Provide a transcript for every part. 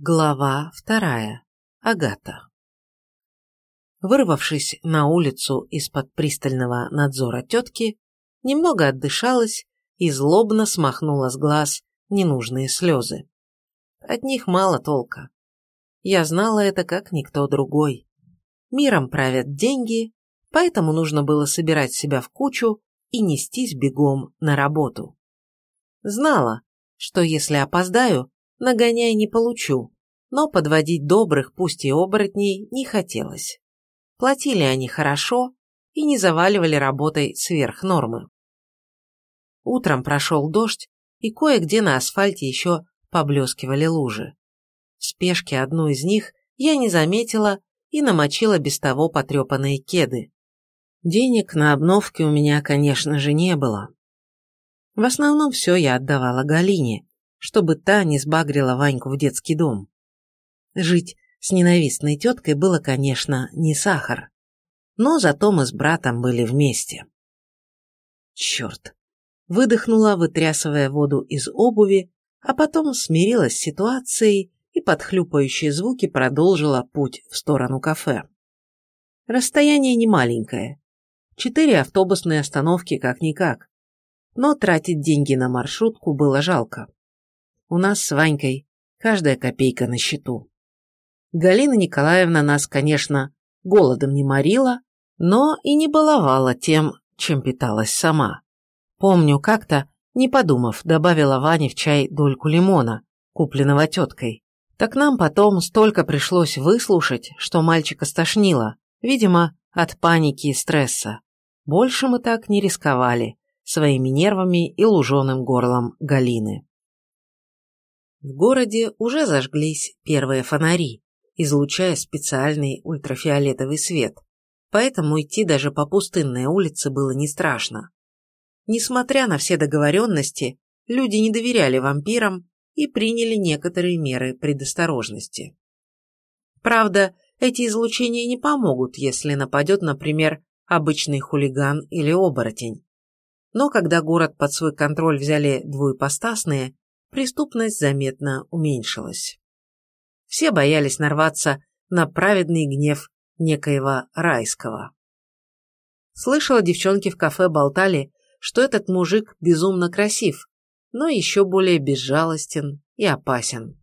Глава вторая. Агата. Вырвавшись на улицу из-под пристального надзора тетки, немного отдышалась и злобно смахнула с глаз ненужные слезы. От них мало толка. Я знала это как никто другой. Миром правят деньги, поэтому нужно было собирать себя в кучу и нестись бегом на работу. Знала, что если опоздаю, нагоняй не получу, но подводить добрых, пусть и оборотней, не хотелось. Платили они хорошо и не заваливали работой сверх нормы. Утром прошел дождь, и кое-где на асфальте еще поблескивали лужи. В спешке одну из них я не заметила и намочила без того потрепанные кеды. Денег на обновки у меня, конечно же, не было. В основном все я отдавала Галине, чтобы та не сбагрила Ваньку в детский дом. Жить с ненавистной теткой было, конечно, не сахар. Но зато мы с братом были вместе. Черт! Выдохнула, вытрясывая воду из обуви, а потом смирилась с ситуацией и под хлюпающие звуки продолжила путь в сторону кафе. Расстояние не маленькое. Четыре автобусные остановки как-никак. Но тратить деньги на маршрутку было жалко. У нас с Ванькой каждая копейка на счету. Галина Николаевна нас, конечно, голодом не морила, но и не баловала тем, чем питалась сама. Помню, как-то, не подумав, добавила Ване в чай дольку лимона, купленного теткой. Так нам потом столько пришлось выслушать, что мальчика стошнило, видимо, от паники и стресса. Больше мы так не рисковали своими нервами и луженым горлом Галины. В городе уже зажглись первые фонари, излучая специальный ультрафиолетовый свет, поэтому идти даже по пустынной улице было не страшно. Несмотря на все договоренности, люди не доверяли вампирам и приняли некоторые меры предосторожности. Правда, эти излучения не помогут, если нападет, например, обычный хулиган или оборотень. Но когда город под свой контроль взяли двуепостасные, преступность заметно уменьшилась. Все боялись нарваться на праведный гнев некоего райского. Слышала, девчонки в кафе болтали, что этот мужик безумно красив, но еще более безжалостен и опасен.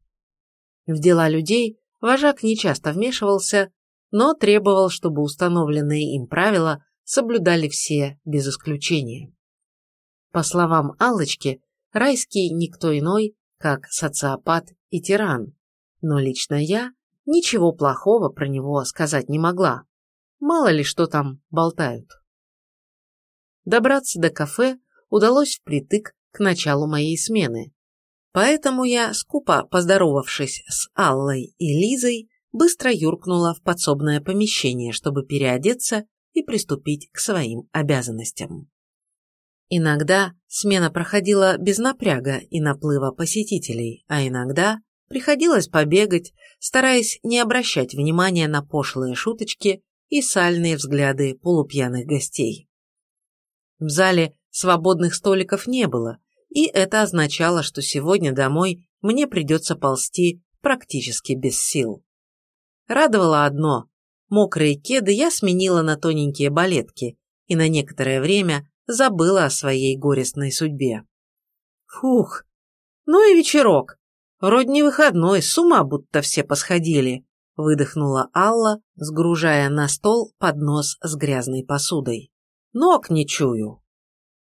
В дела людей вожак нечасто вмешивался, но требовал, чтобы установленные им правила соблюдали все без исключения. По словам Аллочки, Райский никто иной, как социопат и тиран, но лично я ничего плохого про него сказать не могла. Мало ли что там болтают. Добраться до кафе удалось впритык к началу моей смены. Поэтому я, скупо поздоровавшись с Аллой и Лизой, быстро юркнула в подсобное помещение, чтобы переодеться и приступить к своим обязанностям. Иногда смена проходила без напряга и наплыва посетителей, а иногда Приходилось побегать, стараясь не обращать внимания на пошлые шуточки и сальные взгляды полупьяных гостей. В зале свободных столиков не было, и это означало, что сегодня домой мне придется ползти практически без сил. Радовало одно – мокрые кеды я сменила на тоненькие балетки и на некоторое время забыла о своей горестной судьбе. Фух, ну и вечерок. Вроде не выходной, с ума будто все посходили», – выдохнула Алла, сгружая на стол поднос с грязной посудой. «Ног не чую».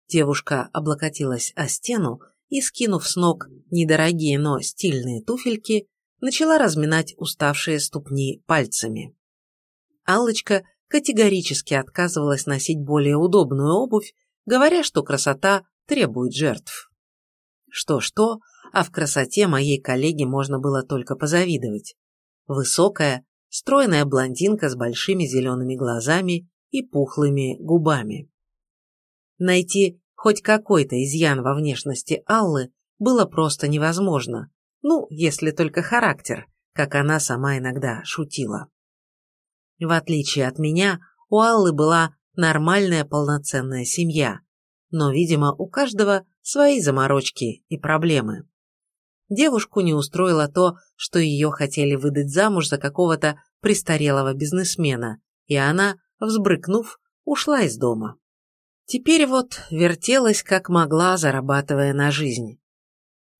Девушка облокотилась о стену и, скинув с ног недорогие, но стильные туфельки, начала разминать уставшие ступни пальцами. Аллочка категорически отказывалась носить более удобную обувь, говоря, что красота требует жертв. Что-что, а в красоте моей коллеги можно было только позавидовать. Высокая, стройная блондинка с большими зелеными глазами и пухлыми губами. Найти хоть какой-то изъян во внешности Аллы было просто невозможно, ну, если только характер, как она сама иногда шутила. В отличие от меня, у Аллы была нормальная полноценная семья, но, видимо, у каждого свои заморочки и проблемы. Девушку не устроило то, что ее хотели выдать замуж за какого-то престарелого бизнесмена, и она, взбрыкнув, ушла из дома. Теперь вот вертелась как могла, зарабатывая на жизнь.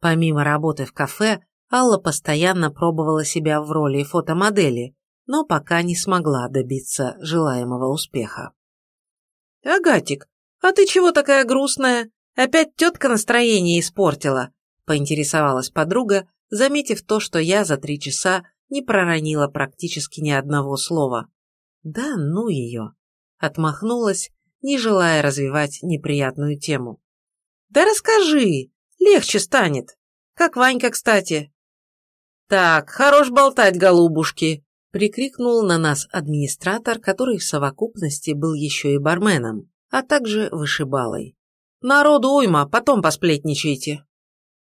Помимо работы в кафе, Алла постоянно пробовала себя в роли фотомодели, но пока не смогла добиться желаемого успеха. «Агатик, а ты чего такая грустная? Опять тетка настроение испортила?» – поинтересовалась подруга, заметив то, что я за три часа не проронила практически ни одного слова. «Да ну ее!» – отмахнулась, не желая развивать неприятную тему. «Да расскажи, легче станет. Как Ванька, кстати». «Так, хорош болтать, голубушки!» Прикрикнул на нас администратор, который в совокупности был еще и барменом, а также вышибалой. «Народу уйма, потом посплетничайте!»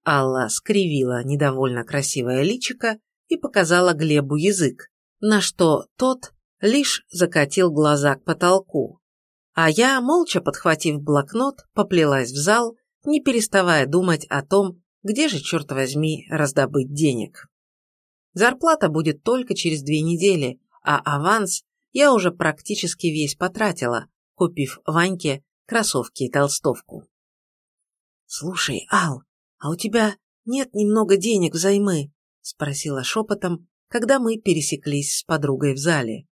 Алла скривила недовольно красивое личико и показала Глебу язык, на что тот лишь закатил глаза к потолку. А я, молча подхватив блокнот, поплелась в зал, не переставая думать о том, где же, черт возьми, раздобыть денег. Зарплата будет только через две недели, а аванс я уже практически весь потратила, купив Ваньке кроссовки и толстовку. «Слушай, Ал, а у тебя нет немного денег взаймы?» – спросила шепотом, когда мы пересеклись с подругой в зале.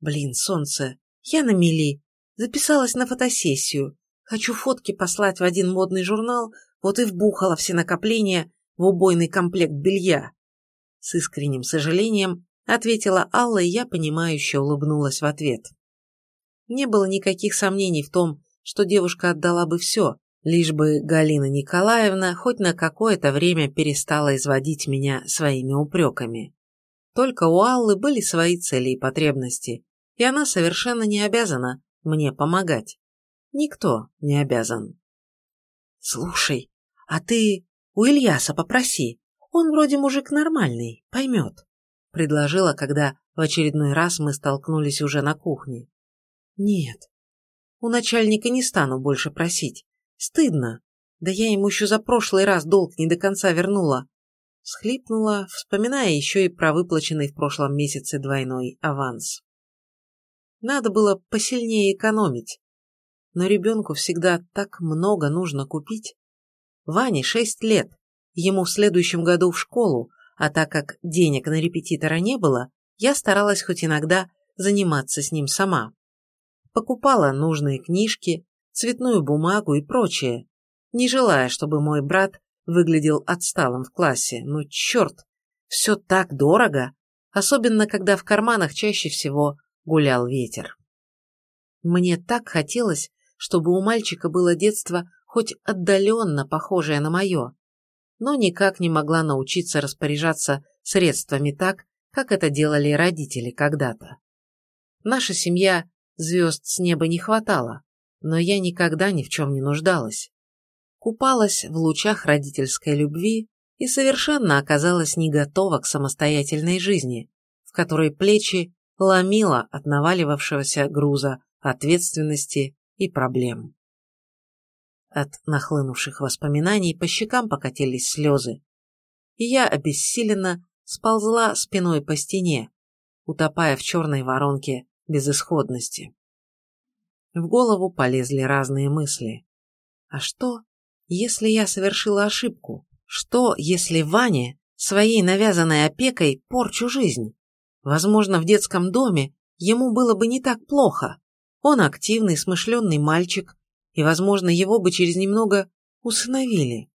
«Блин, солнце, я на мели, записалась на фотосессию, хочу фотки послать в один модный журнал, вот и вбухала все накопления в убойный комплект белья. С искренним сожалением ответила Алла, и я понимающе улыбнулась в ответ. Не было никаких сомнений в том, что девушка отдала бы все, лишь бы Галина Николаевна хоть на какое-то время перестала изводить меня своими упреками. Только у Аллы были свои цели и потребности, и она совершенно не обязана мне помогать. Никто не обязан. «Слушай, а ты у Ильяса попроси, он вроде мужик нормальный, поймет», — предложила, когда в очередной раз мы столкнулись уже на кухне. «Нет, у начальника не стану больше просить. Стыдно. Да я ему еще за прошлый раз долг не до конца вернула». Схлипнула, вспоминая еще и про выплаченный в прошлом месяце двойной аванс. Надо было посильнее экономить. Но ребенку всегда так много нужно купить. Ване шесть лет, ему в следующем году в школу, а так как денег на репетитора не было, я старалась хоть иногда заниматься с ним сама. Покупала нужные книжки, цветную бумагу и прочее, не желая, чтобы мой брат выглядел отсталым в классе. Ну, черт, все так дорого, особенно когда в карманах чаще всего гулял ветер. Мне так хотелось, чтобы у мальчика было детство хоть отдаленно похожее на мое, но никак не могла научиться распоряжаться средствами так, как это делали родители когда-то. Наша семья звезд с неба не хватало, но я никогда ни в чем не нуждалась. Купалась в лучах родительской любви и совершенно оказалась не готова к самостоятельной жизни, в которой плечи ломило от наваливавшегося груза ответственности и проблем. От нахлынувших воспоминаний по щекам покатились слезы, и я обессиленно сползла спиной по стене, утопая в черной воронке безысходности. В голову полезли разные мысли. А что, если я совершила ошибку? Что, если Ване своей навязанной опекой порчу жизнь? Возможно, в детском доме ему было бы не так плохо. Он активный, смышленный мальчик, и, возможно, его бы через немного усыновили.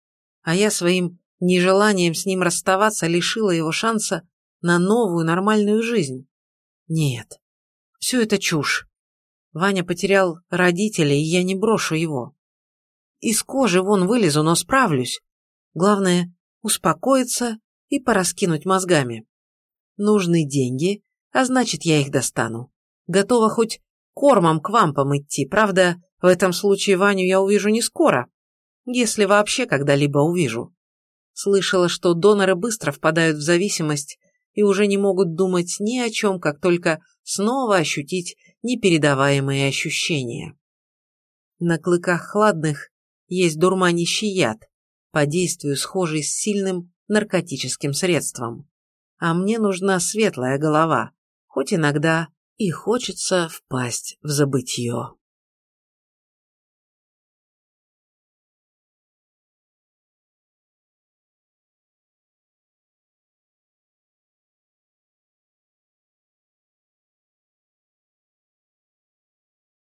А я своим нежеланием с ним расставаться лишила его шанса на новую нормальную жизнь. Нет, все это чушь. Ваня потерял родителей, и я не брошу его. Из кожи вон вылезу, но справлюсь. Главное – успокоиться и пораскинуть мозгами. Нужны деньги, а значит, я их достану. Готова хоть кормом к вампам идти, правда, в этом случае Ваню я увижу не скоро, если вообще когда-либо увижу. Слышала, что доноры быстро впадают в зависимость и уже не могут думать ни о чем, как только снова ощутить непередаваемые ощущения. На клыках хладных есть дурманящий яд, по действию схожий с сильным наркотическим средством. А мне нужна светлая голова, хоть иногда и хочется впасть в забытье.